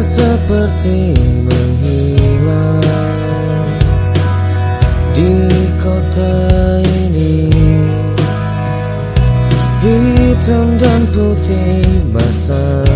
seperti menghilang di kota ini. Hitam dan putih masa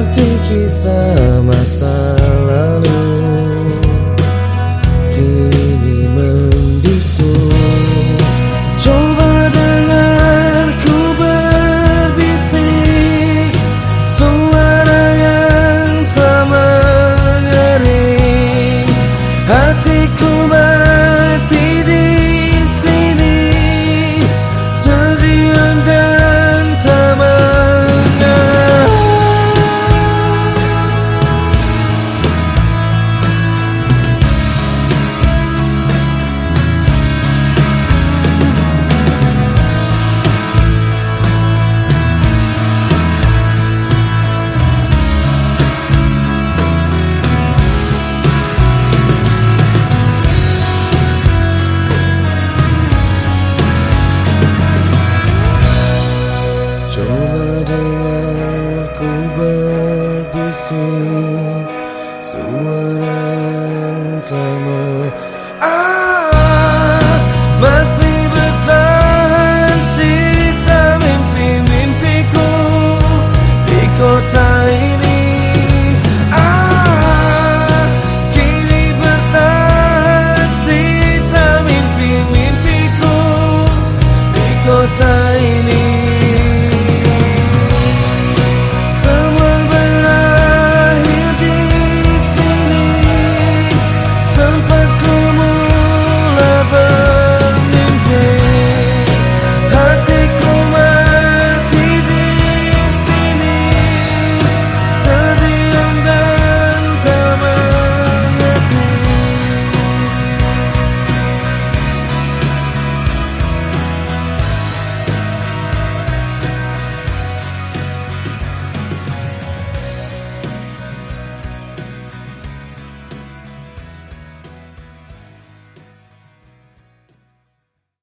Seperti kisah masa lalu. Kini membisu. Coba dengarku berbisik. Suara yang tak mengering Hatiku mati Coba dengarku